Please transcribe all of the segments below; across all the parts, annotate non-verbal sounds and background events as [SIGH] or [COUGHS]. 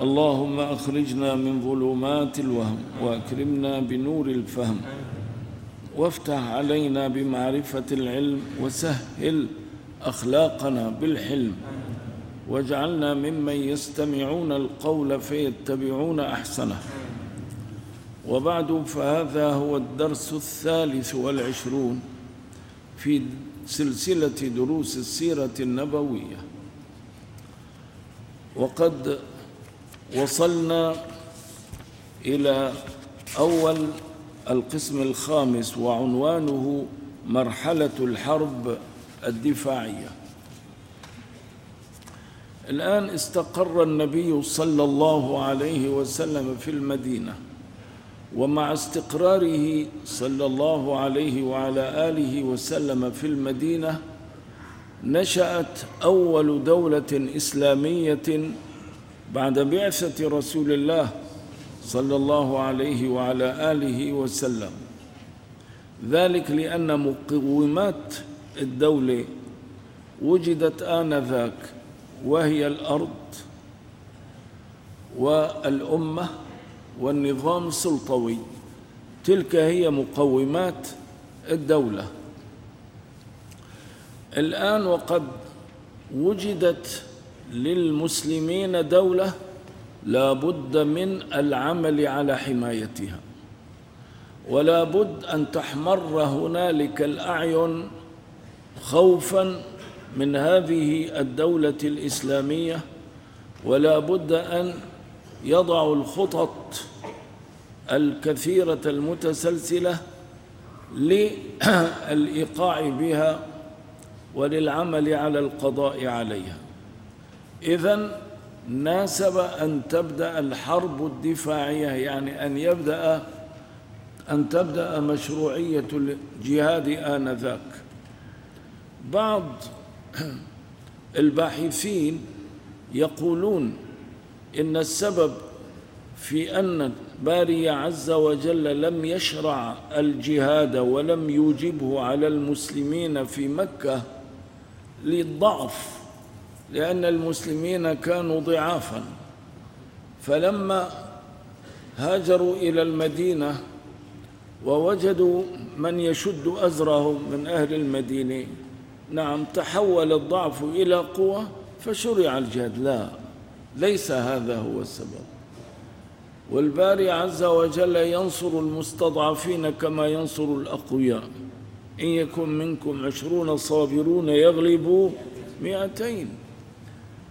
اللهم أخرجنا من ظلمات الوهم وأكرمنا بنور الفهم وافتح علينا بمعرفة العلم وسهل أخلاقنا بالحلم واجعلنا ممن يستمعون القول فيتبعون أحسنه. وبعد فهذا هو الدرس الثالث والعشرون في سلسلة دروس السيرة النبوية. وقد وصلنا إلى أول القسم الخامس وعنوانه مرحلة الحرب الدفاعية. الآن استقر النبي صلى الله عليه وسلم في المدينة ومع استقراره صلى الله عليه وعلى آله وسلم في المدينة نشأت أول دولة إسلامية بعد بعثة رسول الله صلى الله عليه وعلى آله وسلم. ذلك لأن مقومات الدولة وجدت آنذاك وهي الأرض والأمة والنظام السلطوي تلك هي مقومات الدولة. الآن وقد وجدت للمسلمين دولة لا بد من العمل على حمايتها. ولا بد أن تحمر هنالك الأعين خوفاً من هذه الدولة الإسلامية. ولا بد أن يضعوا الخطط الكثيرة المتسلسلة للإيقاع بها وللعمل على القضاء عليها. إذا ناسب أن تبدأ الحرب الدفاعية يعني أن يبدأ أن تبدأ مشروعية الجهاد آنذاك. بعض الباحثين يقولون إن السبب في أن باري عز وجل لم يشرع الجهاد ولم يوجبه على المسلمين في مكة للضعف لأن المسلمين كانوا ضعافا. فلما هاجروا إلى المدينة ووجدوا من يشد أزرهم من أهل المدينة نعم تحول الضعف إلى قوة فشرع الجهاد. لا ليس هذا هو السبب. والباري عز وجل ينصر المستضعفين كما ينصر الأقوياء. إن يكن منكم عشرون صابرون يغلبوا مئتين.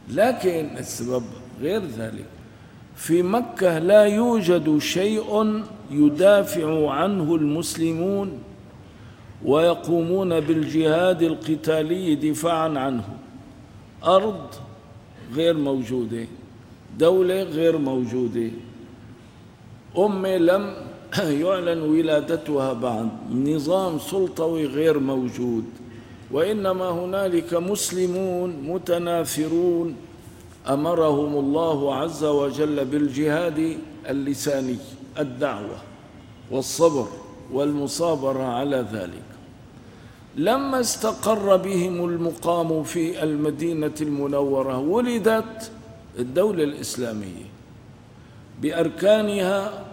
لكن السبب غير ذلك. في مكة لا يوجد شيء يدافع عنه المسلمون ويقومون بالجهاد القتالي دفاعا عنه. أرض غير موجودة دولة غير موجودة. أمة لم يعلن ولادتها بعد. نظام سلطوي غير موجود. وإنما هنالك مسلمون متناثرون أمرهم الله عز وجل بالجهاد اللساني الدعوة والصبر والمصابرة على ذلك. لما استقر بهم المقام في المدينة المنورة ولدت الدولة الإسلامية بأركانها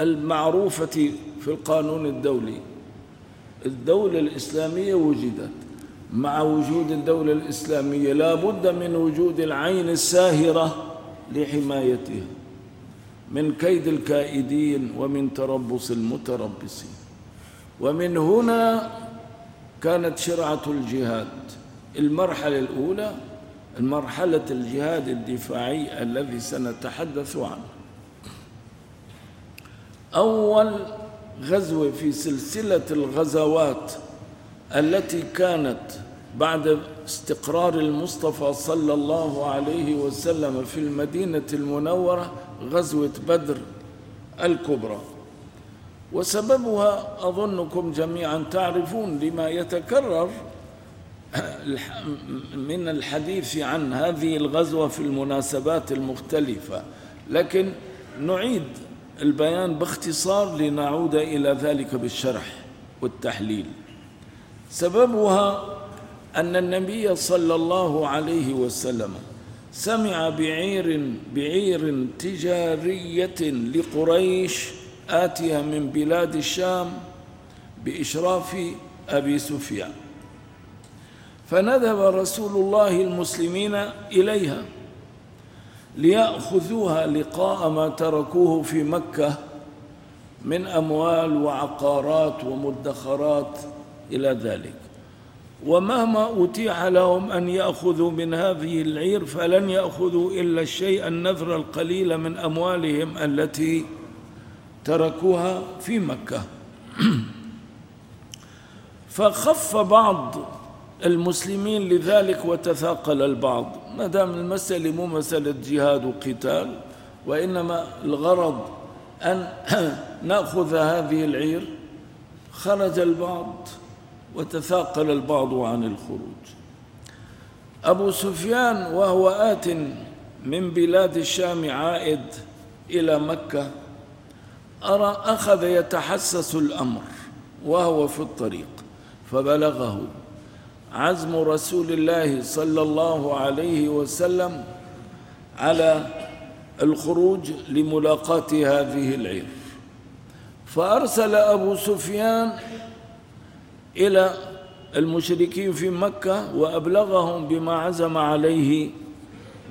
المعروفة في القانون الدولي. الدولة الإسلامية وجدت. مع وجود الدولة الإسلامية لا بد من وجود العين الساهرة لحمايتها من كيد الكائدين ومن تربص المتربصين. ومن هنا كانت شرعة الجهاد. المرحلة الأولى المرحلة الجهاد الدفاعي الذي سنتحدث عنه. أول غزوة في سلسلة الغزوات التي كانت بعد استقرار المصطفى صلى الله عليه وسلم في المدينة المنورة غزوة بدر الكبرى. وسببها أظنكم جميعا تعرفون لما يتكرر من الحديث عن هذه الغزوة في المناسبات المختلفة. لكن نعيد البيان باختصار لنعود إلى ذلك بالشرح والتحليل. سببها أن النبي صلى الله عليه وسلم سمع بعير بعير تجارية لقريش آتية من بلاد الشام بإشراف أبي سفيان. فندب رسول الله المسلمين إليها. ليأخذوها لقاء ما تركوه في مكة من أموال وعقارات ومدخرات إلى ذلك. ومهما أتيح لهم أن يأخذوا من هذه العير فلن يأخذوا إلا الشيء النذر القليل من أموالهم التي تركوها في مكة. [CLEARS THROAT] فخف بعض المسلمين لذلك وتثاقل البعض. ما دام المسألة مو مسألة جهاد وقتال وإنما الغرض أن [CLEARS THROAT] نأخذ هذه العير خرج البعض وتثاقل البعض عن الخروج. أبو سفيان وهو آت من بلاد الشام عائد إلى مكة أرى أخذ يتحسس الأمر وهو في الطريق فبلغه. عزم رسول الله صلى الله عليه وسلم على الخروج لملاقاة هذه العير. فأرسل أبو سفيان إلى المشركين في مكة وأبلغهم بما عزم عليه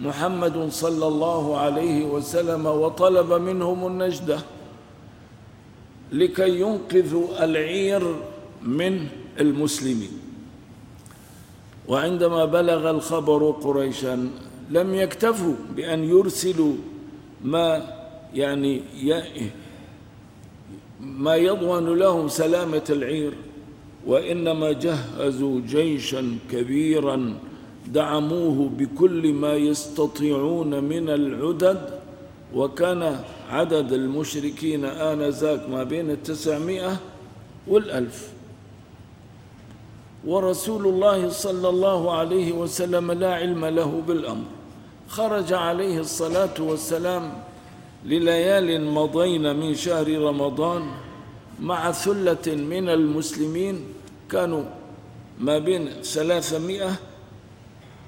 محمد صلى الله عليه وسلم وطلب منهم النجدة لكي ينقذوا العير من المسلمين. وعندما بلغ الخبر قريشا لم يكتفوا بأن يرسلوا ما يعني ما يضمن لهم سلامة العير وإنما جهزوا جيشا كبيرا دعموه بكل ما يستطيعون من العدد. وكان عدد المشركين آنذاك ما بين التسعمائة والألف. ورسول الله صلى الله عليه وسلم لا علم له بالأمر. خرج عليه الصلاة والسلام لليال مضين من شهر رمضان مع ثلة من المسلمين. كانوا ما بين ثلاثمائة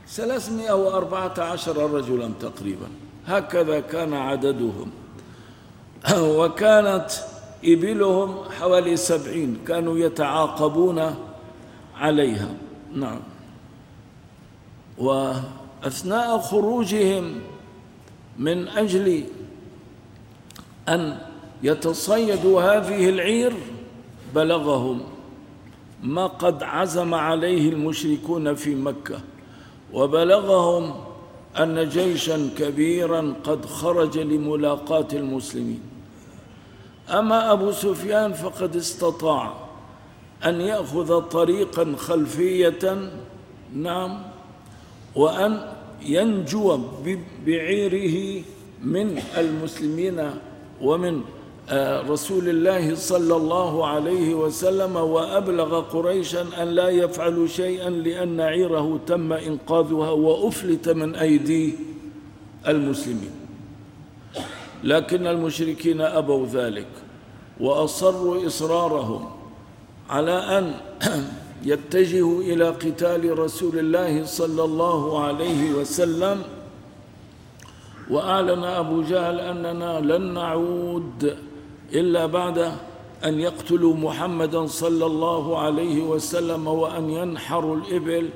ثلاثمائة وأربعة عشر رجلا تقريبا. هكذا كان عددهم. وكانت إبلهم حوالي سبعين. كانوا يتعاقبون عليها. نعم. وأثناء خروجهم من أجل أن يتصيدوا هذه العير بلغهم ما قد عزم عليه المشركون في مكة. وبلغهم أن جيشا كبيرا قد خرج لملاقاة المسلمين. أما أبو سفيان فقد استطاع. أن يأخذ طريقا خلفية نعم وأن ينجو بعيره من المسلمين ومن رسول الله صلى الله عليه وسلم وأبلغ قريشا أن لا يفعلوا شيئا لأن عيره تم إنقاذها وأفلت من أيدي المسلمين. لكن المشركين أبوا ذلك وأصروا إصرارهم. على أن [CLEARS THROAT] يتجهوا إلى قتال رسول الله صلى الله عليه وسلم. وأعلن أبو جهل أننا لن نعود إلا بعد أن يقتلوا محمدا صلى الله عليه وسلم وأن ينحروا الإبل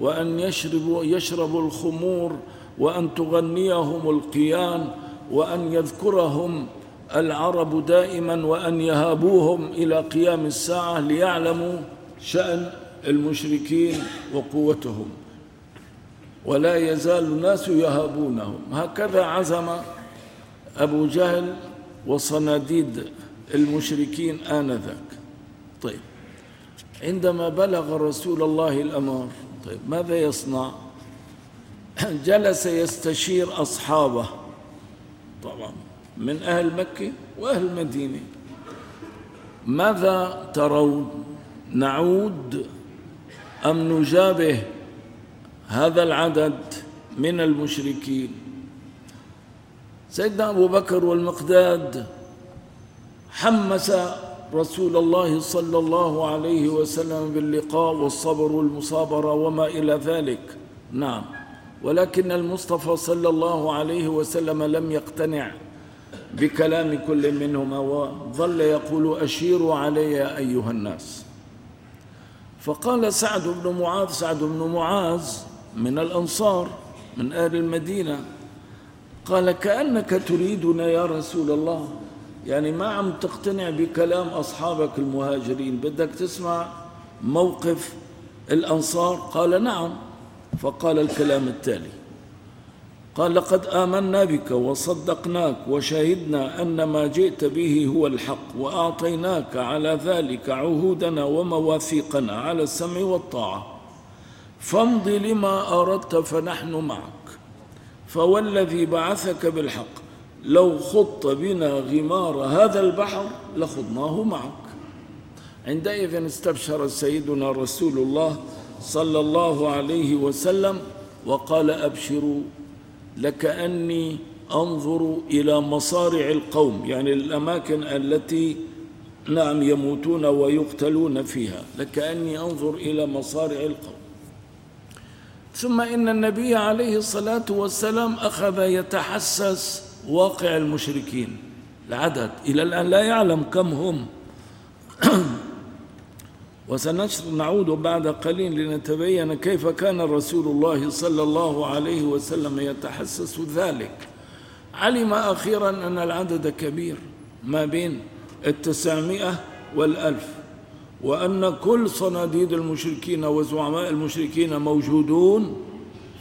وأن يشربوا, يشربوا الخمور وأن تغنيهم القيان وأن يذكرهم العرب دائما وأن يهابوهم إلى قيام الساعة ليعلموا شأن المشركين وقوتهم. ولا يزال الناس يهابونهم. هكذا عزم أبو جهل وصناديد المشركين آنذاك. طيب عندما بلغ رسول الله الأمر طيب ماذا يصنع؟ جلس يستشير أصحابه. طبعا. من أهل مكة وأهل المدينة ماذا ترون؟ نعود أم نجابه هذا العدد من المشركين؟ سيدنا أبو بكر والمقداد حمس رسول الله صلى الله عليه وسلم باللقاء والصبر والمصابرة وما إلى ذلك. نعم. ولكن المصطفى صلى الله عليه وسلم لم يقتنع. بكلام كل منهما وظل يقول أشيروا علي أيها الناس. فقال سعد بن معاذ سعد بن معاذ من الأنصار من أهل المدينة قال كأنك تريدنا يا رسول الله. يعني ما عم تقتنع بكلام أصحابك المهاجرين بدك تسمع موقف الأنصار؟ قال نعم. فقال الكلام التالي قال لقد آمنا بك وصدقناك وشهدنا أن ما جئت به هو الحق وأعطيناك على ذلك عهودنا ومواثيقنا على السمع والطاعة. فامض لما أردت فنحن معك. فوالذي بعثك بالحق لو خط بنا غمار هذا البحر لخضناه معك. عندئذ استبشر سيدنا رسول الله صلى الله عليه وسلم وقال أبشروا لكأني أنظر إلى مصارع القوم يعني الأماكن التي نعم يموتون ويقتلون فيها لكأني أنظر إلى مصارع القوم. ثم إن النبي عليه الصلاة والسلام أخذ يتحسس واقع المشركين العدد إلى الآن لا يعلم كم هم. [CLEARS THROAT] وسنعود بعد قليل لنتبين كيف كان رسول الله صلى الله عليه وسلم يتحسس ذلك. علم أخيرا أن العدد كبير ما بين التسعمائة والألف وأن كل صناديد المشركين وزعماء المشركين موجودون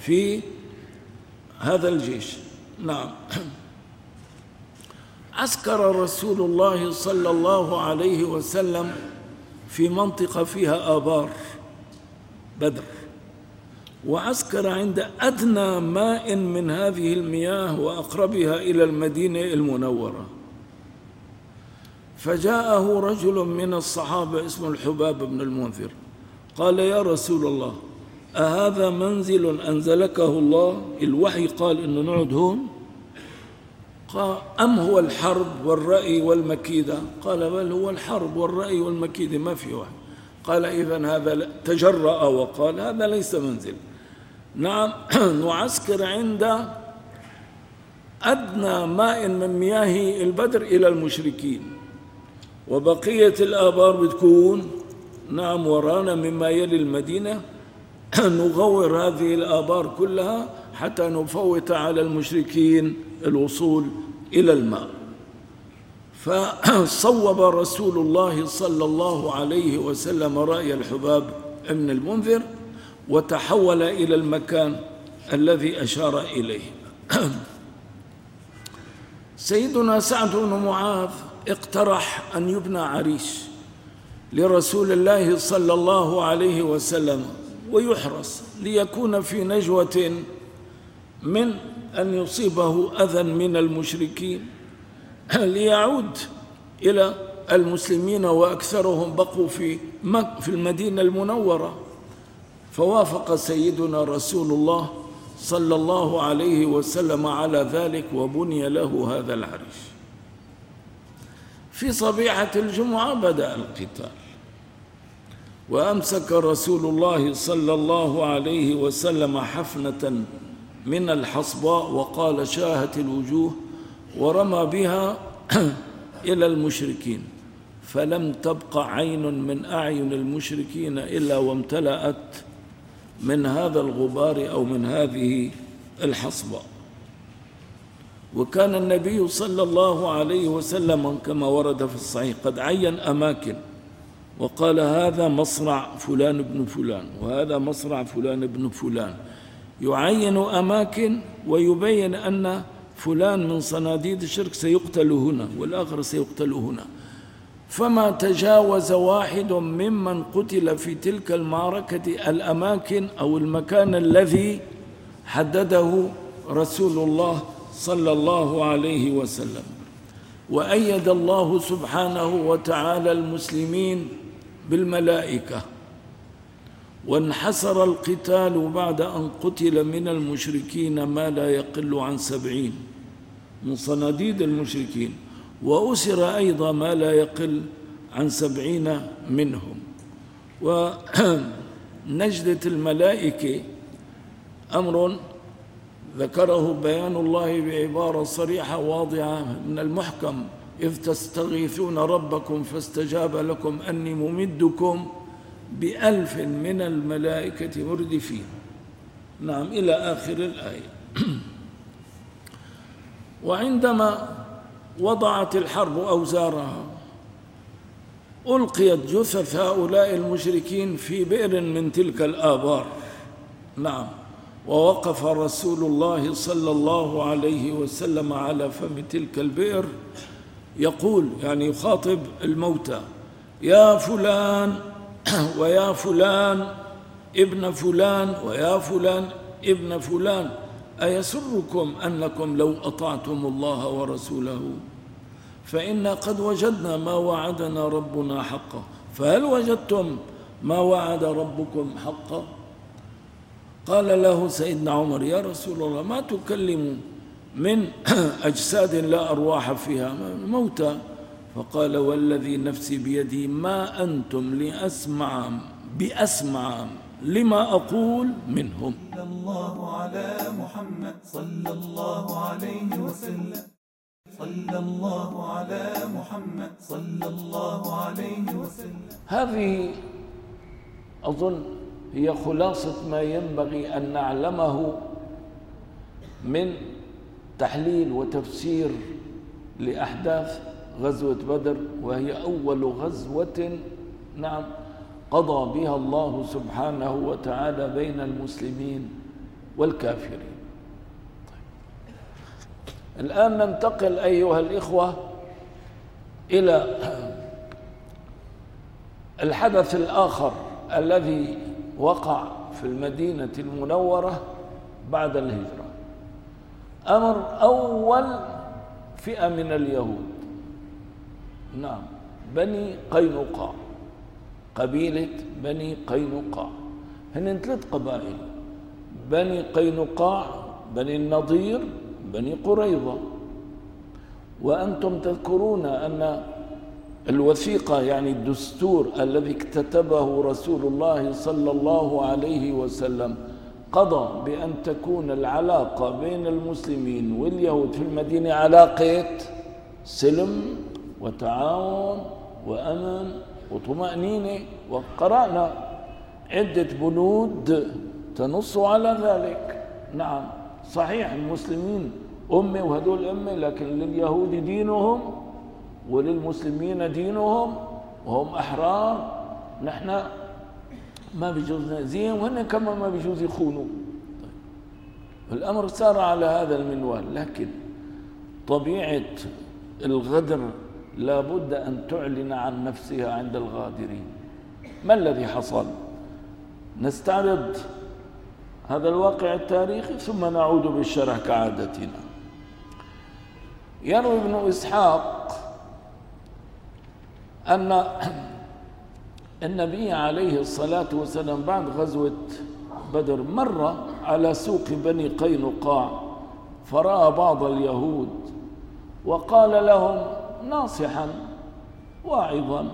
في هذا الجيش. نعم. [CLEARS THROAT] عسكر رسول الله صلى الله عليه وسلم في منطقة فيها آبار بدر. وعسكر عند أدنى ماء من هذه المياه وأقربها إلى المدينة المنورة. فجاءه رجل من الصحابة اسمه الحباب بن المنذر. قال يا رسول الله أهذا منزل أنزلكه الله؟ الوحي قال إنه نقعد هون. قال أم هو الحرب والرأي والمكيدة قال بل هو الحرب والرأي والمكيدة ما في واحد. قال إذا هذا تجرأ وقال هذا ليس منزل. نعم [CLEARS THROAT] نعسكر عند أدنى ماء من مياه البدر إلى المشركين. وبقية الآبار بتكون نعم ورانا مما يلي المدينة. [CLEARS THROAT] نغور هذه الآبار كلها حتى نفوت على المشركين الوصول إلى الماء. فصوب رسول الله صلى الله عليه وسلم رأي الحباب ابن المنذر وتحول إلى المكان الذي أشار إليه. [CLEARS THROAT] سيدنا سعد بن معاذ اقترح أن يبنى عريش لرسول الله صلى الله عليه وسلم ويحرس ليكون في نجوة من أن يصيبه أذى من المشركين. ليعود إلى المسلمين وأكثرهم بقوا في في المدينة المنورة؟ فوافق سيدنا رسول الله صلى الله عليه وسلم على ذلك وبني له هذا العرش في صبيحة الجمعة بدأ القتال. وأمسك رسول الله صلى الله عليه وسلم حفنة من الحصباء وقال شاهت الوجوه ورمى بها [CLEARS THROAT] إلى المشركين. فلم تبق عين من أعين المشركين إلا وامتلأت من هذا الغبار أو من هذه الحصبة وكان النبي صلى الله عليه وسلم كما ورد في الصحيح قد عين أماكن وقال هذا مصرع فلان بن فلان وهذا مصرع فلان بن فلان. يعين أماكن ويبين أن فلان من صناديد الشرك سيقتل هنا والآخر سيقتل هنا. فما تجاوز واحد ممن قتل في تلك المعركة الأماكن أو المكان الذي حدده رسول الله صلى الله عليه وسلم. وأيد الله سبحانه وتعالى المسلمين بالملائكة. وانحسر القتال بعد أن قتل من المشركين ما لا يقل عن سبعين من صناديد المشركين وأسر أيضا ما لا يقل عن سبعين منهم. ونجدة الملائكة أمر ذكره بيان الله بعبارة صريحة واضحة من المحكم إذ تستغيثون ربكم فاستجاب لكم أني ممدكم بألف من الملائكة مردفين. نعم إلى آخر الآية. [CLEARS THROAT] وعندما وضعت الحرب أوزارها ألقيت جثث هؤلاء المشركين في بئر من تلك الآبار. نعم ووقف رسول الله صلى الله عليه وسلم على فم تلك البئر يقول يعني يخاطب الموتى يا فلان [CLEARS THROAT] ويا فلان ابن فلان ويا فلان ابن فلان أيسركم أنكم لو أطعتم الله ورسوله؟ فإنا قد وجدنا ما وعدنا ربنا حقا. فهل وجدتم ما وعد ربكم حقا؟ قال له سيدنا عمر يا رسول الله ما تكلم من [CLEARS THROAT] أجساد لا أرواح فيها موتى. فقال والذي نفسي بيدي ما أنتم لأسمع بأسمع لما أقول منهم. صلى الله على محمد صلى الله عليه وسلم. صلى الله على محمد صلى الله عليه وسلم. هذه أظن هي خلاصة ما ينبغي أن نعلمه من تحليل وتفسير لأحداث غزوة بدر وهي أول غزوة نعم قضى بها الله سبحانه وتعالى بين المسلمين والكافرين طيب. الآن ننتقل أيها الإخوة إلى الحدث الآخر الذي وقع في المدينة المنورة بعد الهجرة أمر أول فئة من اليهود نعم. بني قينقاع. قبيلة بني قينقاع. هن ثلاث قبائل. بني قينقاع بني النضير بني قريظة. وأنتم تذكرون أن الوثيقة يعني الدستور الذي اكتتبه رسول الله صلى الله عليه وسلم قضى بأن تكون العلاقة بين المسلمين واليهود في المدينة علاقة سلم؟ وتعاون وأمن وطمأنينة وقرأنا عدة بنود تنص على ذلك نعم صحيح المسلمين أمة وهدول أمة لكن لليهود دينهم وللمسلمين دينهم وهم أحرار نحن ما بيجوز نأذيهم وهن كمان ما بيجوز يخونوا. الأمر سار على هذا المنوال لكن طبيعة الغدر لابد أن تعلن عن نفسها عند الغادرين. ما الذي حصل؟ نستعرض هذا الواقع التاريخي ثم نعود بالشرح كعادتنا. يروي ابن إسحاق أن [CLEARS THROAT] النبي عليه الصلاة والسلام بعد غزوة بدر مر على سوق بني قينقاع فرأى بعض اليهود وقال لهم ناصحا واعظا.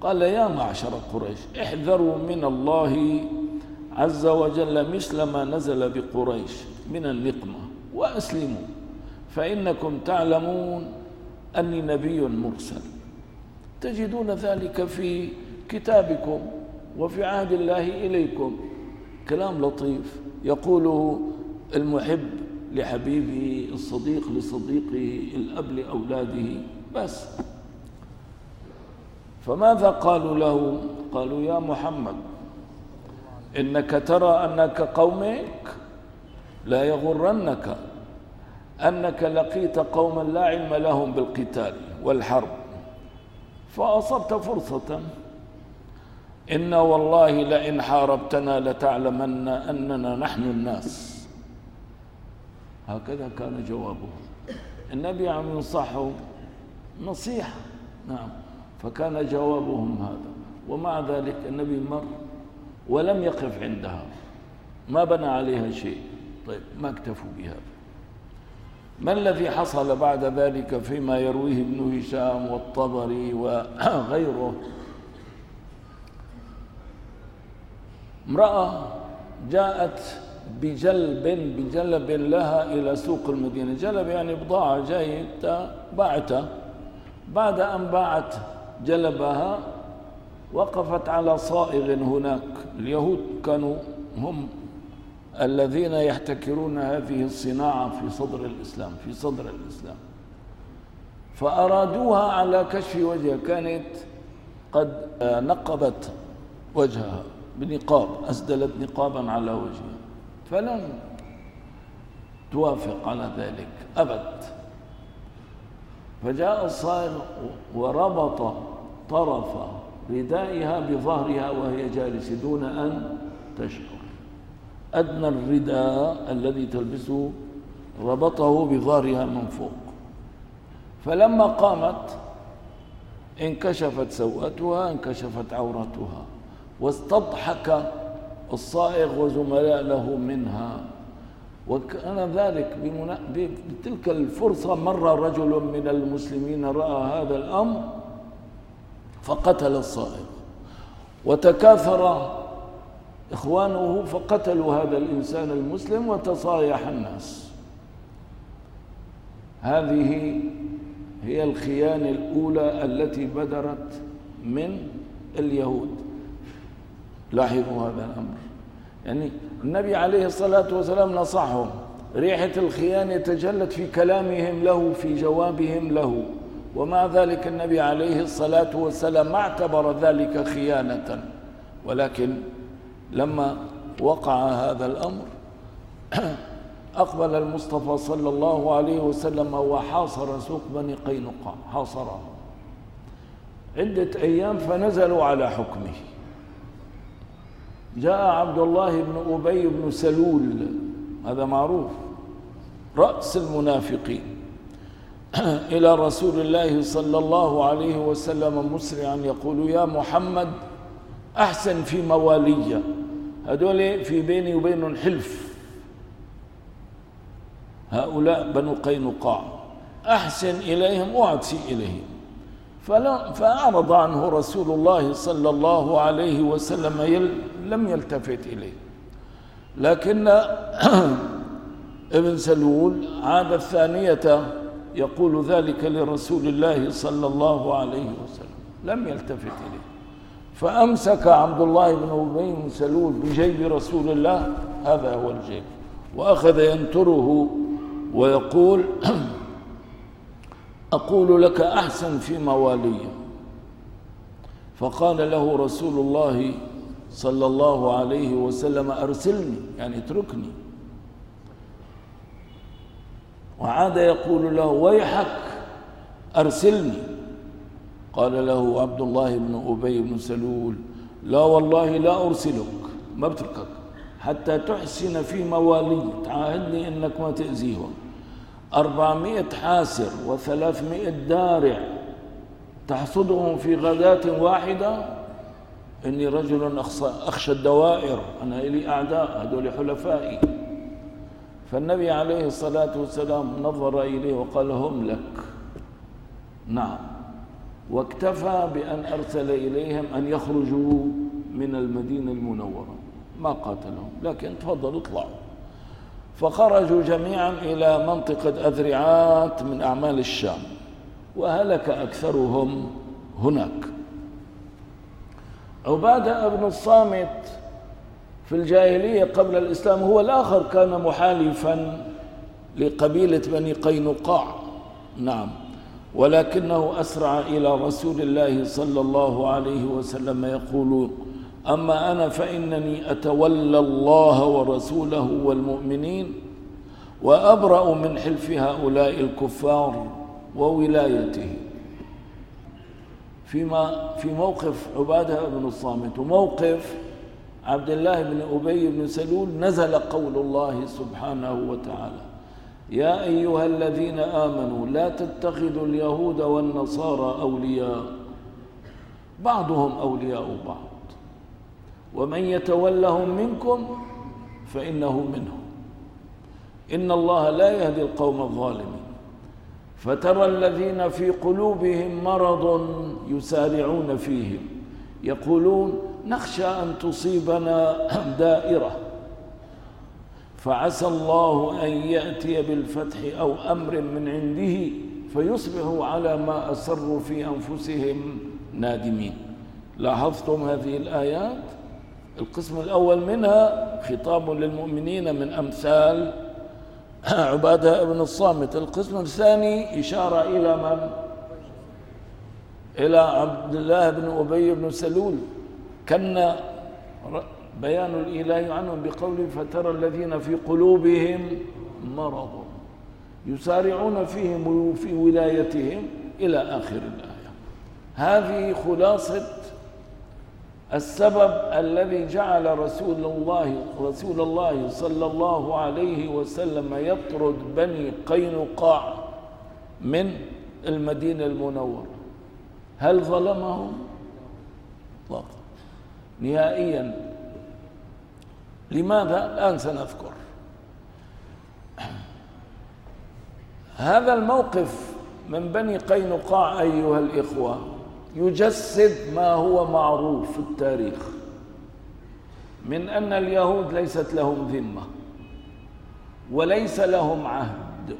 قال يا معشر قريش احذروا من الله عز وجل مثل ما نزل بقريش من النقمة وأسلموا. فإنكم تعلمون أني نبي مرسل. تجدون ذلك في كتابكم وفي عهد الله إليكم. كلام لطيف. يقوله المحب لحبيبه الصديق لصديقه الأب لأولاده. بس. فماذا قالوا له؟ قالوا يا محمد إنك ترى أنك قومك لا يغرنك أنك لقيت قوما لا علم لهم بالقتال والحرب. فأصبت فرصة إن والله لئن حاربتنا لتعلمن أننا نحن الناس. هكذا كان جوابه. النبي عم ينصحه نصيحة. نعم. فكان جوابهم هذا. ومع ذلك النبي مر ولم يقف عندها. ما بنى عليها شيء. طيب ما اكتفوا بهذا؟ ما الذي حصل بعد ذلك فيما يرويه ابن هشام والطبري وغيره؟ امرأة جاءت بجلب بجلب لها إلى سوق المدينة. جلب يعني بضاعة جاية باعتها بعد أن باعت جلبها وقفت على صائغ هناك. اليهود كانوا هم الذين يحتكرون هذه الصناعة في صدر الإسلام في صدر الإسلام. فأرادوها على كشف وجهها كانت قد نقبت وجهها بنقاب أسدلت نقابا على وجهها. فلم توافق على ذلك أبد. فجاء الصائغ وربط طرف ردائها بظهرها وهي جالسة دون أن تشعر. أدنى الرداء الذي تلبسه ربطه بظهرها من فوق. فلما قامت انكشفت سوءتها انكشفت عورتها واستضحك الصائغ وزملاء له منها. وكان ذلك بتلك الفرصة مر رجل من المسلمين رأى هذا الأمر فقتل الصائغ وتكاثر إخوانه فقتلوا هذا الإنسان المسلم وتصايح الناس. هذه هي الخيانة الأولى التي بدرت من اليهود. لاحظوا هذا الأمر. يعني النبي عليه الصلاة والسلام نصحهم. ريحة الخيانة تجلت في كلامهم له في جوابهم له. ومع ذلك النبي عليه الصلاة والسلام ما اعتبر ذلك خيانة. ولكن لما وقع هذا الأمر [CLEARS THROAT] أقبل المصطفى صلى الله عليه وسلم وحاصر سوق بني قينقاع. حاصره. عدة أيام فنزلوا على حكمه. جاء عبد الله بن أبي بن سلول. هذا معروف. رأس المنافقين. [CLEARS THROAT] إلى رسول الله صلى الله عليه وسلم مسرعا يقول يا محمد أحسن في موالية. هذول في بيني وبينهم حلف هؤلاء بنو قينقاع. أحسن إليهم وأعطي إليهم. فأعرض عنه رسول الله صلى الله عليه وسلم يل لم يلتفت إليه. لكن [CLEARS THROAT] ابن سلول عاد الثانية يقول ذلك لرسول الله صلى الله عليه وسلم. لم يلتفت إليه. فأمسك عبد الله بن أبي بن سلول بجيب رسول الله. هذا هو الجيب. وأخذ ينتره ويقول [CLEARS THROAT] أقول لك أحسن في موالي فقال له رسول الله صلى الله عليه وسلم أرسلني يعني اتركني. وعاد يقول له ويحك أرسلني. قال له عبد الله بن أبي بن سلول لا والله لا أرسلك ما بتركك حتى تحسن في موالي تعاهدني أنك ما تأذيهم. أربعمائة حاسر وثلاثمائة دارع تحصدهم في غداة واحدة إني رجل أخشى الدوائر. أنا إلي أعداء هذول حلفائي. فالنبي عليه الصلاة والسلام نظر إليه وقال هم لك. نعم. واكتفى بأن أرسل إليهم أن يخرجوا من المدينة المنورة. ما قاتلهم لكن تفضلوا اطلعوا. فخرجوا جميعا إلى منطقة أذرعات من أعمال الشام. وهلك أكثرهم هناك. عبادة بن الصامت في الجاهلية قبل الإسلام هو الآخر كان محالفا لقبيلة بني قينقاع. نعم. ولكنه أسرع إلى رسول الله صلى الله عليه وسلم يقول أما أنا فإنني أتولى الله ورسوله والمؤمنين وأبرأ من حلف هؤلاء الكفار وولايته. فيما في موقف عبادة بن الصامت. وموقف عبد الله بن أبي بن سلول نزل قول الله سبحانه وتعالى يا أيها الذين آمنوا لا تتخذوا اليهود والنصارى أولياء. بعضهم أولياء بعض. ومن يتولهم منكم فإنه منهم. إن الله لا يهدي القوم الظالمين. فترى الذين في قلوبهم مرض يسارعون فيهم. يقولون نخشى أن تصيبنا [CLEARS THROAT] دائرة. فعسى الله أن يأتي بالفتح أو أمر من عنده فيصبحوا على ما أسروا في أنفسهم نادمين. لاحظتم هذه الآيات؟ القسم الأول منها خطاب للمؤمنين من أمثال [COUGHS] عبادة بن الصامت. القسم الثاني إشارة إلى من؟ إلى عبد الله بن أبي بن سلول. كان بيان الإله عنهم بقوله فترى الذين في قلوبهم مرض يسارعون فيهم وفي ولايتهم إلى آخر الآية. هذه خلاصة السبب الذي جعل رسول الله رسول الله صلى الله عليه وسلم يطرد بني قينقاع من المدينة المنورة هل ظلمهم؟ لا نهائيا لماذا؟ الآن سنذكر هذا الموقف من بني قينقاع أيها الإخوة يجسد ما هو معروف في التاريخ. من أن اليهود ليست لهم ذمة وليس لهم عهد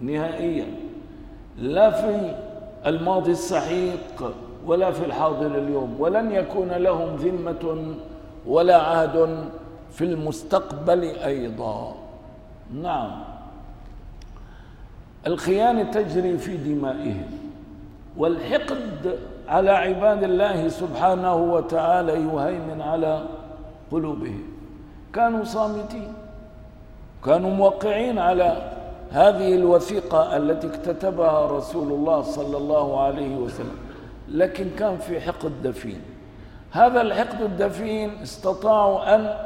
نهائيا لا في الماضي السحيق ولا في الحاضر اليوم ولن يكون لهم ذمة ولا عهد في المستقبل أيضا. نعم. الخيانة تجري في دمائهم والحقد على عباد الله سبحانه وتعالى يهيمن على قلوبهم. كانوا صامتين كانوا موقعين على هذه الوثيقة التي اكتتبها رسول الله صلى الله عليه وسلم لكن كان في حقد دفين. هذا الحقد الدفين استطاعوا أن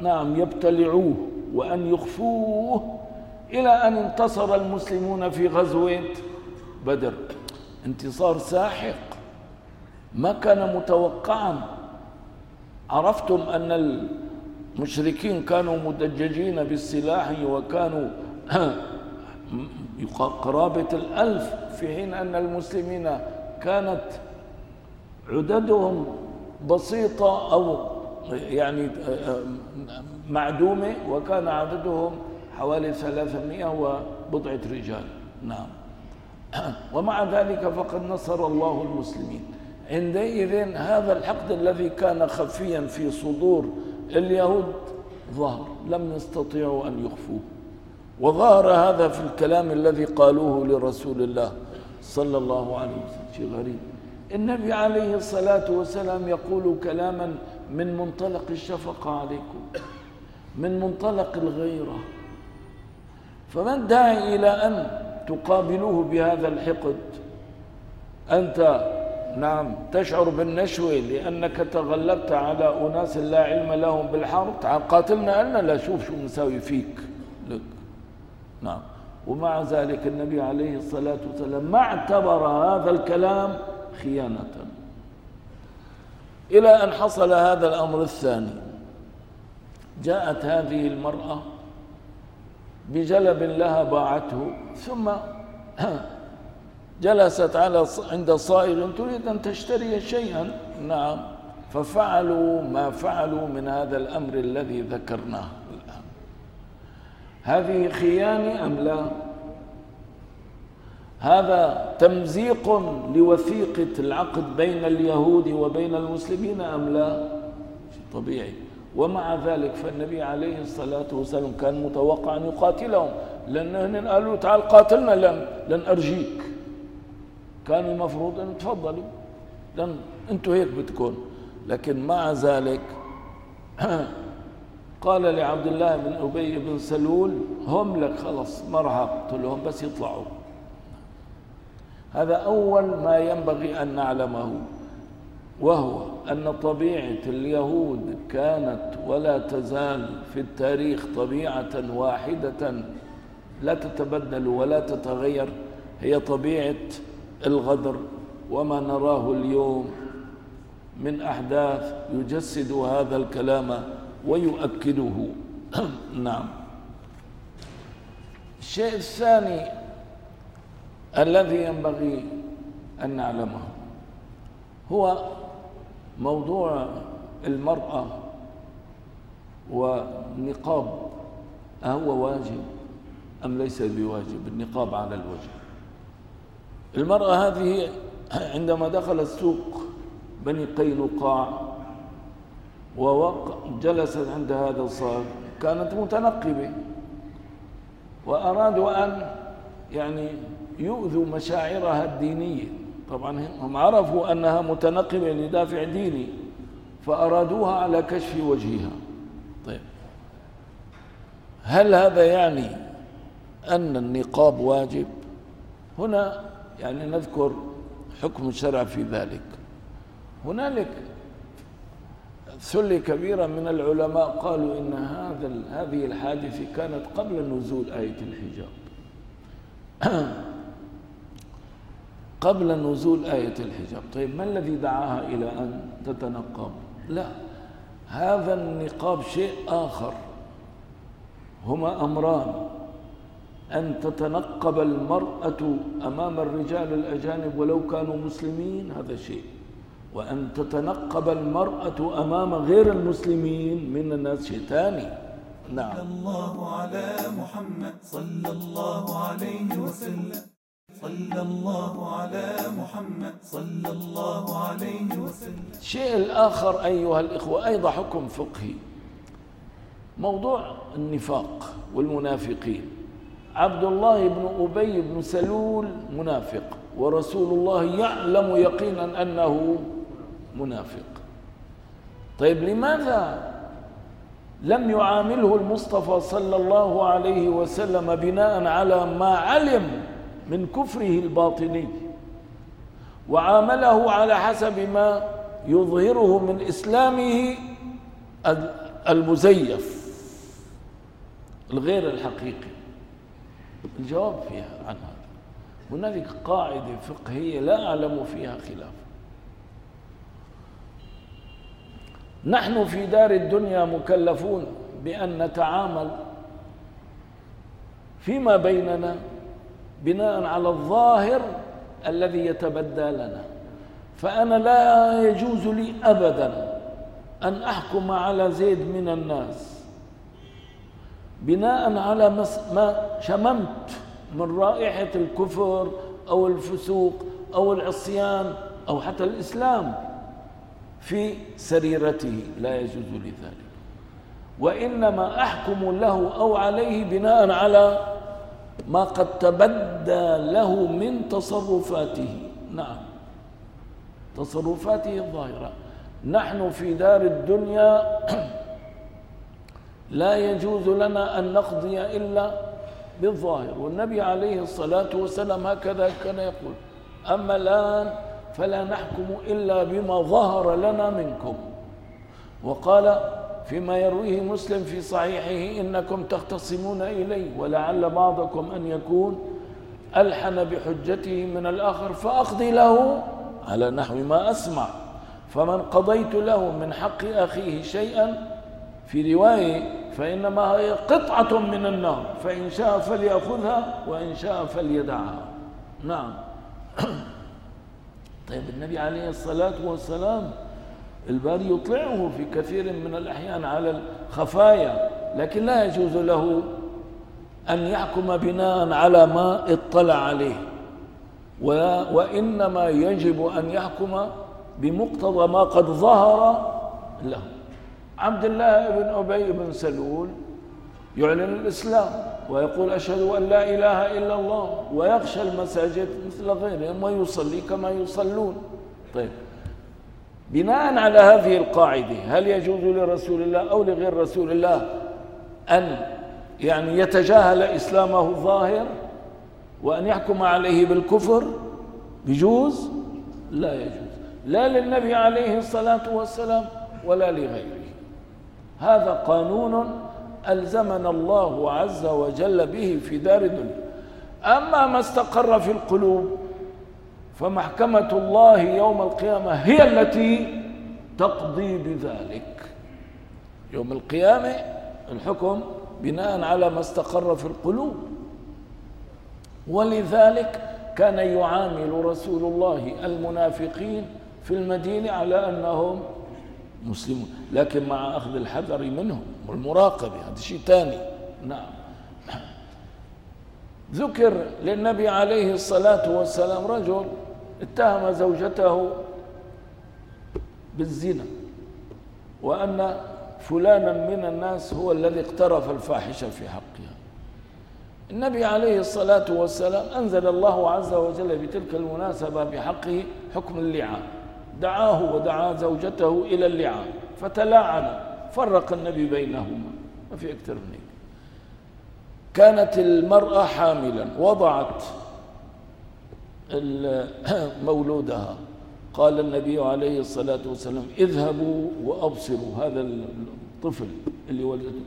نعم يبتلعوه وأن يخفوه إلى أن انتصر المسلمون في غزوة بدر. انتصار ساحق. ما كان متوقعا. عرفتم أن المشركين كانوا مدججين بالسلاح وكانوا [CLEARS THROAT] قرابة الألف في حين أن المسلمين كانت عددهم بسيطة أو يعني معدومة وكان عددهم حوالي ثلاثمائة وبضعة رجال. نعم. [CLEARS THROAT] ومع ذلك فقد نصر الله المسلمين. عندئذ هذا الحقد الذي كان خفيا في صدور اليهود ظهر. لم يستطيعوا أن يخفوه. وظهر هذا في الكلام الذي قالوه لرسول الله صلى الله عليه وسلم شيء غريب. النبي عليه الصلاة والسلام يقول كلاما من منطلق الشفقة عليكم من منطلق الغيرة. فما الداعي إلى أن تقابلوه بهذا الحقد؟ أنت نعم تشعر بالنشوة لأنك تغلبت على أناس لا علم لهم بالحرب. قاتلنا أنا لا شوف شو مساوي فيك. لك. نعم. ومع ذلك النبي عليه الصلاة والسلام ما اعتبر هذا الكلام خيانة. إلى أن حصل هذا الأمر الثاني. جاءت هذه المرأة بجلب لها باعته ثم [CLEARS THROAT] جلست على عند صائغ تريد أن تشتري شيئا؟ نعم. ففعلوا ما فعلوا من هذا الأمر الذي ذكرناه الآن. هذه خيانة أم لا؟ هذا تمزيق لوثيقة العقد بين اليهود وبين المسلمين أم لا؟ طبيعي. ومع ذلك فالنبي عليه الصلاة والسلام كان متوقع أن يقاتلهم. لأنهم قالوا تعال قاتلنا لن, لن أرجيك. كان المفروض أن تفضلوا لن أنتوا هيك بتكون. لكن مع ذلك [CLEARS THROAT] قال لعبد الله بن أبي بن سلول هم لك خلص ما راح أقتلهم بس يطلعوا. هذا أول ما ينبغي أن نعلمه وهو أن طبيعة اليهود كانت ولا تزال في التاريخ طبيعة واحدة لا تتبدل ولا تتغير هي طبيعة الغدر وما نراه اليوم من أحداث يجسد هذا الكلام ويؤكده. [CLEARS THROAT] نعم. الشيء الثاني الذي ينبغي أن نعلمه هو موضوع المرأة والنقاب أهو واجب أم ليس بواجب؟ النقاب على الوجه. المرأة هذه عندما دخلت سوق بني قينقاع وجلست عند هذا الصاد كانت متنقبة وأرادوا أن يعني يؤذوا مشاعرها الدينية. طبعا هم عرفوا أنها متنقبة لدافع ديني فأرادوها على كشف وجهها. طيب. هل هذا يعني أن النقاب واجب؟ هنا يعني نذكر حكم الشرع في ذلك. هنالك ثلة كبيرة من العلماء قالوا إن هذا هذه الحادثة كانت قبل نزول آية الحجاب. [CLEARS THROAT] قبل نزول آية الحجاب. طيب ما الذي دعاها إلى أن تتنقب؟ لا هذا النقاب شيء آخر. هما أمران. أن تتنقب المرأة أمام الرجال الأجانب ولو كانوا مسلمين هذا شيء. وأن تتنقب المرأة أمام غير المسلمين من الناس شيء ثاني. نعم. صلى الله على محمد صلى الله عليه وسلم. صلى الله على محمد صلى الله عليه وسلم. الشيء الآخر أيها الإخوة أيضا حكم فقهي. موضوع النفاق والمنافقين. عبد الله بن أبي بن سلول منافق ورسول الله يعلم يقينا أنه منافق. طيب لماذا لم يعامله المصطفى صلى الله عليه وسلم بناء على ما علم من كفره الباطني؟ وعامله على حسب ما يظهره من إسلامه المزيف الغير الحقيقي. الجواب فيها عن هذا. هنالك قاعدة فقهية لا أعلم فيها خلاف. نحن في دار الدنيا مكلفون بأن نتعامل فيما بيننا بناء على الظاهر الذي يتبدى لنا. فأنا لا يجوز لي أبدا أن أحكم على زيد من الناس. بناء على ما شممت من رائحة الكفر أو الفسوق أو العصيان أو حتى الإسلام في سريرته. لا يجوز لي ذلك. وإنما أحكم له أو عليه بناء على ما قد تبدى له من تصرفاته. نعم. تصرفاته الظاهرة. نحن في دار الدنيا [CLEARS THROAT] لا يجوز لنا أن نقضي إلا بالظاهر. والنبي عليه الصلاة والسلام هكذا كان يقول أما الآن فلا نحكم إلا بما ظهر لنا منكم. وقال فيما يرويه مسلم في صحيحه إنكم تختصمون إلي ولعل بعضكم أن يكون ألحن بحجته من الآخر فأقضي له على نحو ما أسمع. فمن قضيت له من حق أخيه شيئا في رواية فإنما هي قطعة من النار فإن شاء فليأخذها وإن شاء فليدعها. نعم. [CLEARS THROAT] طيب النبي عليه الصلاة والسلام الباري يطلعه في كثير من الأحيان على الخفايا لكن لا يجوز له أن يحكم بناء على ما اطلع عليه. وإنما يجب أن يحكم بمقتضى ما قد ظهر له. عبد الله بن أبي بن سلول يعلن الإسلام ويقول أشهد أن لا إله إلا الله ويخشى المساجد مثل غيرهم ويصلي كما يصلون. طيب. بناء على هذه القاعدة هل يجوز لرسول الله أو لغير رسول الله أن يعني يتجاهل إسلامه الظاهر وأن يحكم عليه بالكفر؟ بجوز لا يجوز. لا للنبي عليه الصلاة والسلام ولا لغيره. هذا قانون ألزمنا الله عز وجل به في دار الدنيا. أما ما استقر في القلوب فمحكمة الله يوم القيامة هي التي تقضي بذلك. يوم القيامة الحكم بناء على ما استقر في القلوب. ولذلك كان يعامل رسول الله المنافقين في المدينة على أنهم مسلمون. لكن مع أخذ الحذر منهم والمراقبة هذا شيء ثاني نعم. ذكر للنبي عليه الصلاة والسلام رجل اتهم زوجته بالزنا وأن فلانا من الناس هو الذي اقترف الفاحشة في حقها. النبي عليه الصلاة والسلام أنزل الله عز وجل بتلك المناسبة بحقه حكم اللعان. دعاه ودعا زوجته إلى اللعان فتلاعن فرق النبي بينهما ما في أكثر من هيك. كانت المرأة حاملا وضعت [CLEARS THROAT] مولودها. قال النبي عليه الصلاة والسلام اذهبوا وأبصروا. هذا الطفل اللي ولدته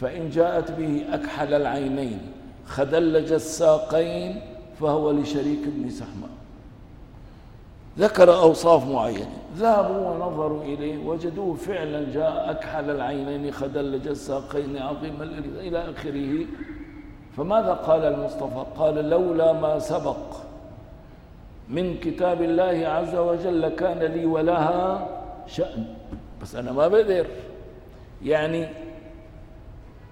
فإن جاءت به أكحل العينين خدلج الساقين فهو لشريك ابن سحماء. ذكر أوصاف معينة. ذهبوا ونظروا إليه وجدوه فعلا جاء أكحل العينين خدلج الساقين عظيم إلى آخره. فماذا قال المصطفى؟ قال لولا ما سبق من كتاب الله عز وجل كان لي ولها شأن. بس أنا ما بقدر يعني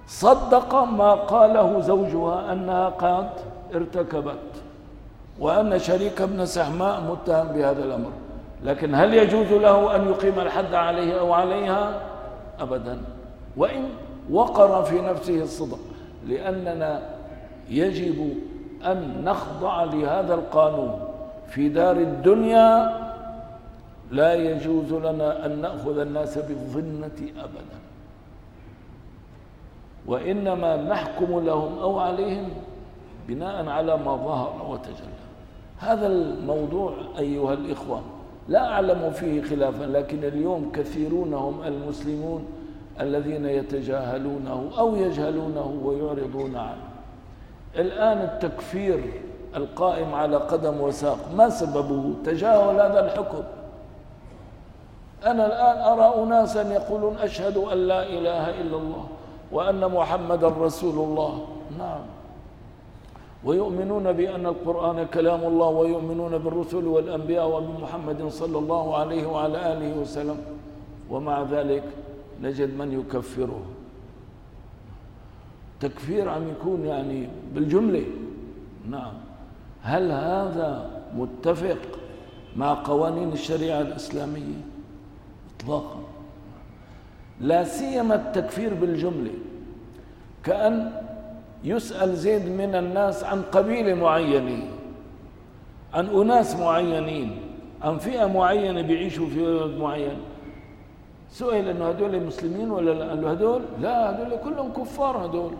صدق ما قاله زوجها أنها قد ارتكبت. وأن شريك ابن سحماء متهم بهذا الأمر. لكن هل يجوز له أن يقيم الحد عليه أو عليها؟ أبدا. وإن وقر في نفسه الصدق لأننا يجب أن نخضع لهذا القانون في دار الدنيا. لا يجوز لنا أن نأخذ الناس بالظنة أبدا. وإنما نحكم لهم أو عليهم بناء على ما ظهر وتجلى. هذا الموضوع أيها الإخوة لا أعلم فيه خلافا لكن اليوم كثيرون هم المسلمون الذين يتجاهلونه أو يجهلونه ويعرضون عنه. الآن التكفير القائم على قدم وساق ما سببه؟ تجاهل هذا الحكم. أنا الآن أرى أناسا يقولون أشهد أن لا إله إلا الله وأن محمدا رسول الله. نعم. ويؤمنون بأن القرآن كلام الله ويؤمنون بالرسل والأنبياء وبمحمد صلى الله عليه وعلى آله وسلم. ومع ذلك نجد من يكفره. تكفير عم يكون يعني بالجملة. نعم. هل هذا متفق مع قوانين الشريعة الإسلامية؟ إطلاقا. لا سيما التكفير بالجملة. كأن يسأل زيد من الناس عن قبيلة معينة عن أناس معينين عن فئة معينة بيعيشوا في بلد معين. سئل إنه هدول مسلمين ولا لا؟ قال له هدول؟ لا هدول كلهم كفار هدول.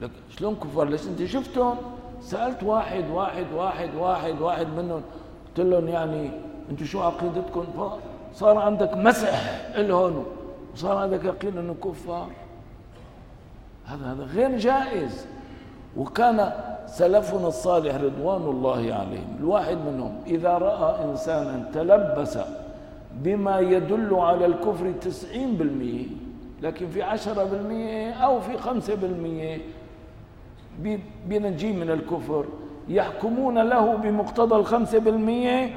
لك شلون كفار؟ ليش أنت شفتهم؟ سألت واحد واحد واحد واحد واحد منهم. قلت لهم يعني أنتم شو عقيدتكم؟ صار عندك مسح الهون وصار عندك يقين إنه كفار. هذا هذا غير جائز. وكان سلفنا الصالح رضوان الله عليهم. الواحد منهم إذا رأى إنسانا تلبس بما يدل على الكفر تسعين بالمئة لكن في عشرة بالمئة أو في خمسة بالمئة بنجي من الكفر. يحكمون له بمقتضى الخمسة بالمئة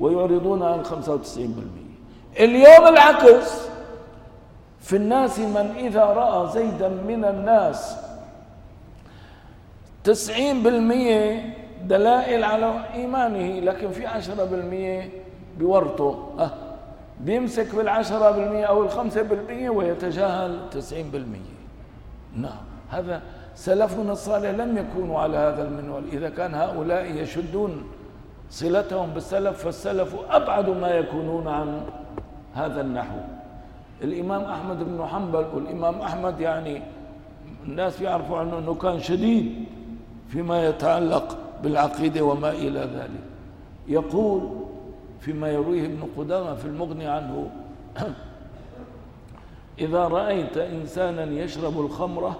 ويعرضون عن الخمسة وتسعين بالمئة اليوم العكس. في الناس من إذا رأى زيدا من الناس. تسعين بالمية دلائل على إيمانه لكن في عشرة بالمية بورطه. أه بيمسك بالعشرة بالمية أو الخمسة بالمية ويتجاهل تسعين بالمية. نعم هذا سلفنا الصالح لم يكونوا على هذا المنوال. إذا كان هؤلاء يشدون صلتهم بالسلف فالسلف أبعد ما يكونون عن هذا النحو. الإمام أحمد بن حنبل والإمام أحمد يعني الناس يعرفوا عنه أنه كان شديد فيما يتعلق بالعقيدة وما إلى ذلك. يقول فيما يرويه ابن قدامة في المغني عنه [COUGHS] إذا رأيت إنسانا يشرب الخمرة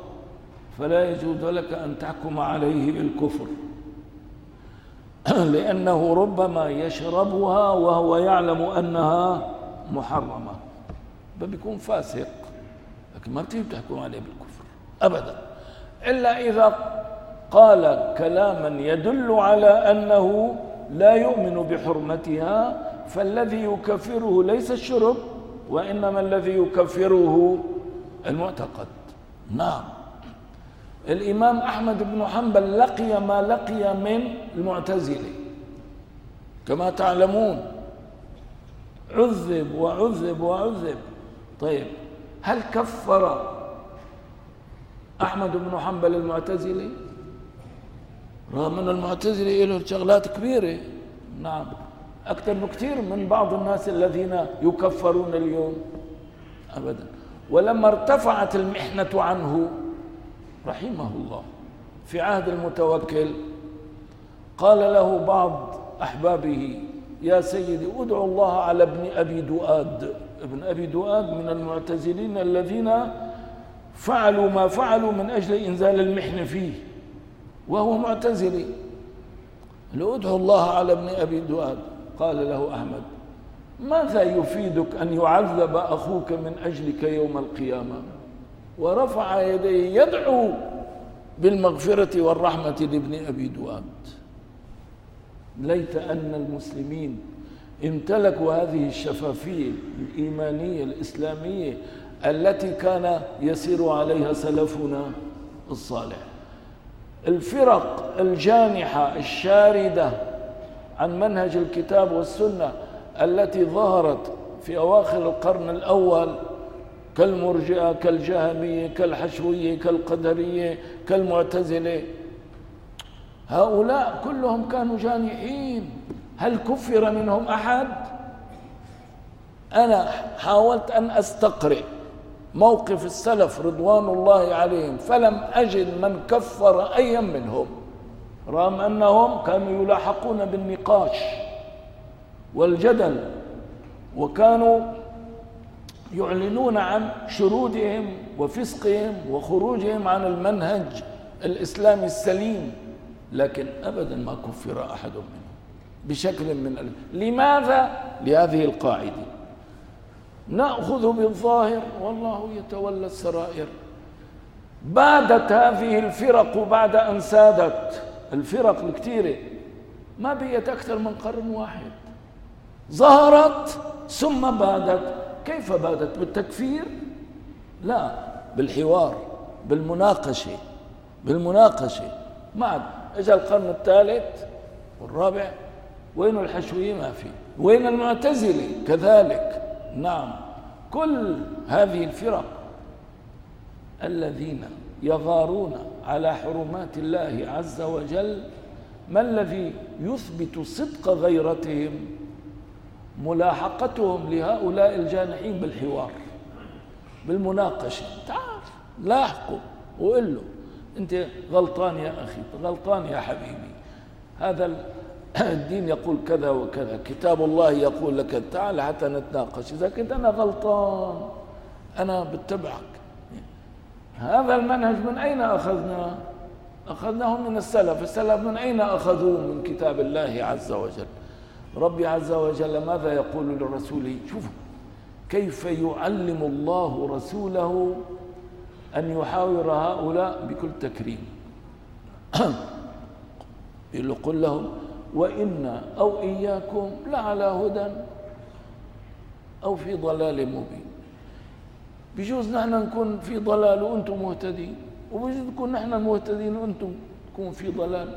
فلا يجوز لك أن تحكم عليه بالكفر [COUGHS] لأنه ربما يشربها وهو يعلم أنها محرمة. فبيكون فاسق لكن ما بتجي تحكم عليه بالكفر أبدا. إلا إذا قال كلاما يدل على أنه لا يؤمن بحرمتها فالذي يكفره ليس الشرب وإنما الذي يكفره المعتقد. نعم. الإمام أحمد بن حنبل لقي ما لقي من المعتزلة. كما تعلمون عذب وعذب وعذب. طيب هل كفر أحمد بن حنبل المعتزلي؟ رغم أن المعتزلي له شغلات كبيرة. نعم أكثر بكثير من بعض الناس الذين يكفرون اليوم. أبدا. ولما ارتفعت المحنة عنه رحمه الله في عهد المتوكل قال له بعض أحبابه يا سيدي ادعو الله على ابن أبي دؤاد. ابن أبي دؤاد من المعتزلين الذين فعلوا ما فعلوا من أجل إنزال المحن فيه وهو معتزلي. ادعو الله على ابن أبي دؤاد. قال له أحمد ماذا يفيدك أن يعذب أخوك من أجلك يوم القيامة؟ ورفع يديه يدعو بالمغفرة والرحمة لابن أبي دؤاد. ليت أن المسلمين امتلكوا هذه الشفافية الإيمانية الإسلامية التي كان يسير عليها سلفنا الصالح. الفرق الجانحة الشاردة عن منهج الكتاب والسنة التي ظهرت في أواخر القرن الأول كالمرجئة كالجهمية كالحشوية كالقدرية كالمعتزلة. هؤلاء كلهم كانوا جانحين. هل كفر منهم أحد؟ أنا حاولت أن أستقرئ موقف السلف رضوان الله عليهم فلم أجد من كفر أيا منهم رغم أنهم كانوا يلاحقون بالنقاش والجدل وكانوا يعلنون عن شرودهم وفسقهم وخروجهم عن المنهج الإسلامي السليم لكن أبدا ما كفر أحد منهم بشكل من لماذا؟ لهذه القاعدة. نأخذ بالظاهر والله يتولى السرائر. بادت هذه الفرق بعد أن سادت. الفرق الكثيرة. ما بقيت أكثر من قرن واحد. ظهرت ثم بادت. كيف بادت؟ بالتكفير؟ لا بالحوار بالمناقشة بالمناقشة. ما اجى القرن الثالث والرابع. وين الحشوية ما في؟ وين المعتزلة؟ كذلك. نعم. كل هذه الفرق الذين يغارون على حرمات الله عز وجل ما الذي يثبت صدق غيرتهم؟ ملاحقتهم لهؤلاء الجانحين بالحوار بالمناقشة. تعال لاحقه وقل له أنت غلطان يا أخي غلطان يا حبيبي. هذا الدين يقول كذا وكذا كتاب الله يقول لك تعال حتى نتناقش. إذا كنت أنا غلطان أنا بتبعك. هذا المنهج من أين أخذناه أخذناه من السلف. السلف من أين أخذوه؟ من كتاب الله عز وجل. ربي عز وجل ماذا يقول لرسوله شوفوا كيف يعلم الله رسوله أن يحاور هؤلاء بكل تكريم؟ [COUGHS] يقول قل لهم وإنا أو إياكم لعلى هدى أو في ضلال مبين. بجوز نحن نكون في ضلال وأنتم مهتدين وبجوز نكون نحن مهتدين وأنتم تكون في ضلال.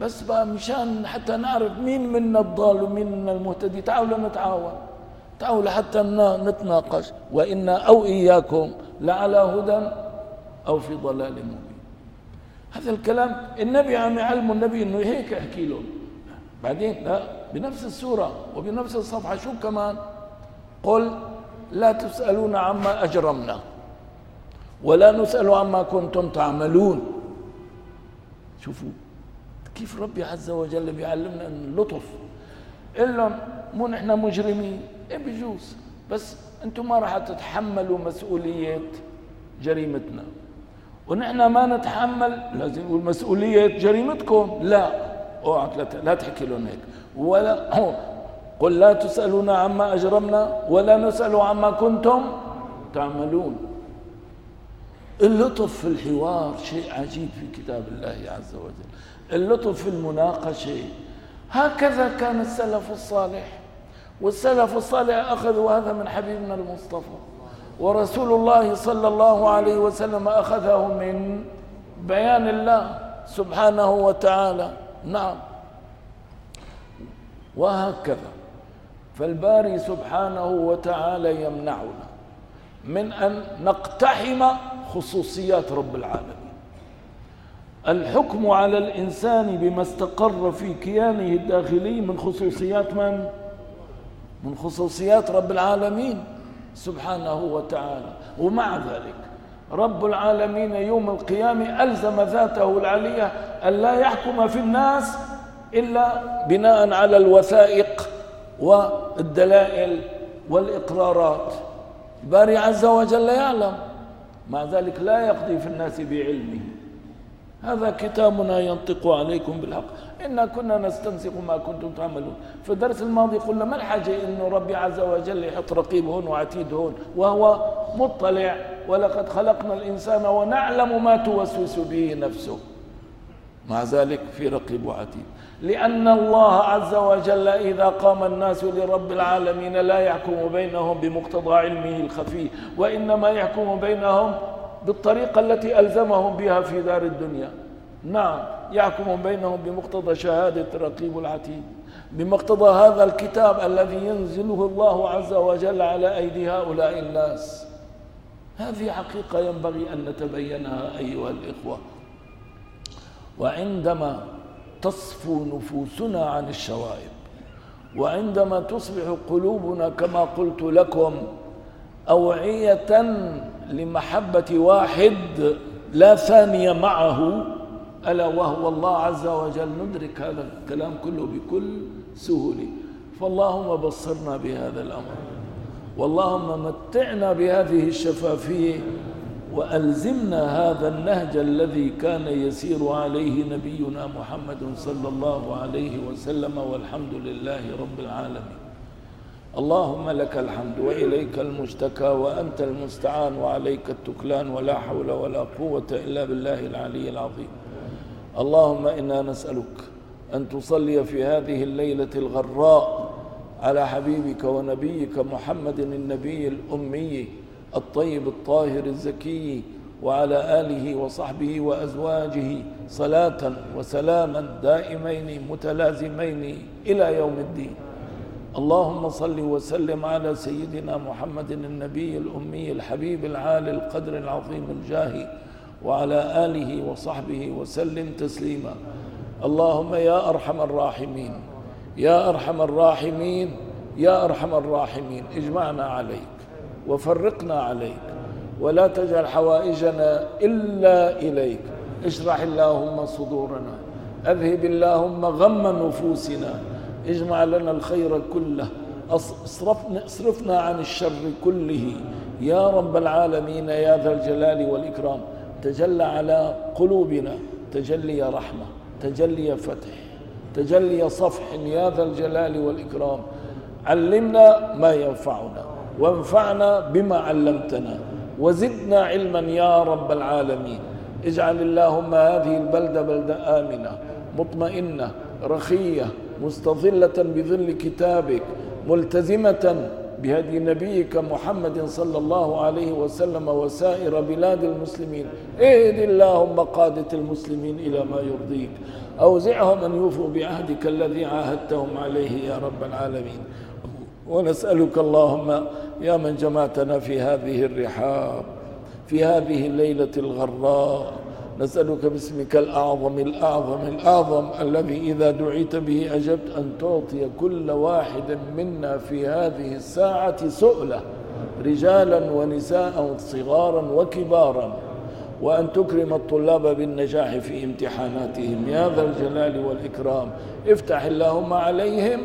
بس بقى مشان حتى نعرف مين منا الضال ومين منا المهتدي تعالوا نتعاون تعالوا حتى نتناقش. وإنا أو إياكم لعلى هدى أو في ضلال مبين. هذا الكلام النبي عم يعلمه النبي إنه هيك أحكي له. بعدين لا بنفس السورة وبنفس الصفحة شو كمان. قل لا تسألون عما أجرمنا ولا نسأل عما كنتم تعملون. شوفوا كيف ربي عز وجل بيعلمنا اللطف لهم مو نحن مجرمين إيه بجوز؟ بس أنتم ما راح تتحملوا مسؤولية جريمتنا. ونحن ما نتحمل لازم نقول مسؤولية جريمتكم. لا. اوعى لا تحكي لهم هيك. ولا قل لا تسألون عما أجرمنا ولا نسأل عما كنتم تعملون. اللطف في الحوار شيء عجيب في كتاب الله عز وجل. اللطف في المناقشة. هكذا كان السلف الصالح. والسلف الصالح أخذوا هذا من حبيبنا المصطفى. ورسول الله صلى الله عليه وسلم أخذه من بيان الله سبحانه وتعالى. نعم. وهكذا. فالباري سبحانه وتعالى يمنعنا من أن نقتحم خصوصيات رب العالمين. الحكم على الإنسان بما استقر في كيانه الداخلي من خصوصيات من؟ من خصوصيات رب العالمين سبحانه وتعالى. ومع ذلك رب العالمين يوم القيامة ألزم ذاته العلية أن لا يحكم في الناس إلا بناء على الوثائق والدلائل والإقرارات. الباري عز وجل يعلم مع ذلك لا يقضي في الناس بعلمه. هذا كتابنا ينطق عليكم بالحق. إنا كنا نستنسخ ما كنتم تعملون. في الدرس الماضي قلنا ما الحاجة إنه ربي عز وجل يحط رقيب هون وعتيد هون وهو مطلع. ولقد خلقنا الإنسان ونعلم ما توسوس به نفسه. مع ذلك في رقيب وعتيد. لأن الله عز وجل إذا قام الناس لرب العالمين لا يحكم بينهم بمقتضى علمه الخفي وإنما يحكم بينهم بالطريقة التي ألزمهم بها في دار الدنيا. نعم يحكم بينهم بمقتضى شهادة رقيب العتيد. بمقتضى هذا الكتاب الذي ينزله الله عز وجل على أيدي هؤلاء الناس. هذه حقيقة ينبغي أن نتبينها أيها الإخوة. وعندما تصفو نفوسنا عن الشوائب وعندما تصبح قلوبنا كما قلت لكم أوعية لمحبة واحد لا ثاني معه ألا وهو الله عز وجل. ندرك هذا الكلام كله بكل سهولة. فاللهم بصرنا بهذا الأمر واللهم متعنا بهذه الشفافية وألزمنا هذا النهج الذي كان يسير عليه نبينا محمد صلى الله عليه وسلم والحمد لله رب العالمين. اللهم لك الحمد وإليك المشتكى وأنت المستعان وعليك التكلان ولا حول ولا قوة إلا بالله العلي العظيم. اللهم إنا نسألك أن تصلي في هذه الليلة الغراء على حبيبك ونبيك محمد النبي الأمي الطيب الطاهر الزكي وعلى آله وصحبه وأزواجه صلاة وسلاما دائمين متلازمين إلى يوم الدين. اللهم صل وسلم على سيدنا محمد النبي الأمي الحبيب العالي القدر العظيم الجاه وعلى آله وصحبه وسلم تسليما. اللهم يا أرحم الراحمين يا أرحم الراحمين يا أرحم الراحمين اجمعنا عليك وفرقنا عليك ولا تجعل حوائجنا إلا إليك. اشرح اللهم صدورنا أذهب اللهم غم نفوسنا اجمع لنا الخير كله. اصرفنا, اصرفنا عن الشر كله. يا رب العالمين يا ذا الجلال والإكرام تجلى على قلوبنا تجلي رحمة تجلي فتح تجلي صفح يا ذا الجلال والإكرام. علمنا ما ينفعنا وانفعنا بما علمتنا وزدنا علما يا رب العالمين. اجعل اللهم هذه البلدة بلدة آمنة مطمئنة رخية مستظلة بظل كتابك ملتزمة بهدي نبيك محمد صلى الله عليه وسلم وسائر بلاد المسلمين. اهد اللهم قادة المسلمين إلى ما يرضيك. أوزعهم أن يوفوا بعهدك الذي عاهدتهم عليه يا رب العالمين. ونسألك اللهم يا من جمعتنا في هذه الرحاب في هذه الليلة الغراء نسألك باسمك الأعظم الأعظم الأعظم الذي إذا دعيت به أجبت أن تعطي كل واحد منا في هذه الساعة سؤلة رجالا ونساء صغارا وكبارا وأن تكرم الطلاب بالنجاح في امتحاناتهم. يا ذا الجلال والإكرام افتح اللهم عليهم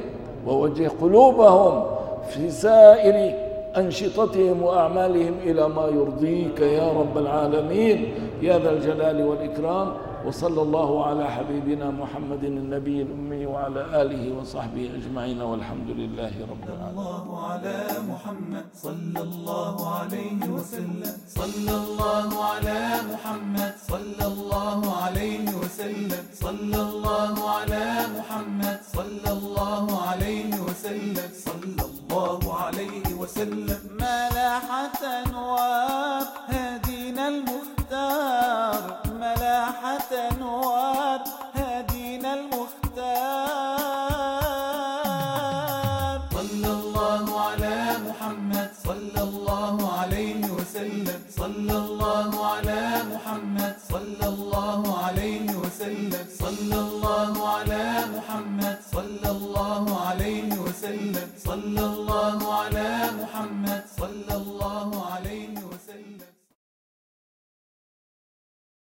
ووجه قلوبهم في سائر أنشطتهم وأعمالهم إلى ما يرضيك يا رب العالمين. يا ذا الجلال والإكرام. وصلى الله على حبيبنا محمد النبي الأمي وعلى آله وصحبه أجمعين والحمد لله رب العالمين. الله على محمد. صلى الله عليه وسلم. صلى الله على محمد. صلى الله عليه وسلم. صلى الله على محمد. صلى الله عليه وسلم. صلى الله عليه وسلم. ملاحة نواب هدينا المختار. ملاحة نواب هدينا المختار. صلى الله على محمد صلى الله عليه وسلم. صلى الله على محمد صلى الله عليه وسلم. صلى الله على محمد صلى الله عليه وسلم. صلى الله على محمد صلى الله عليه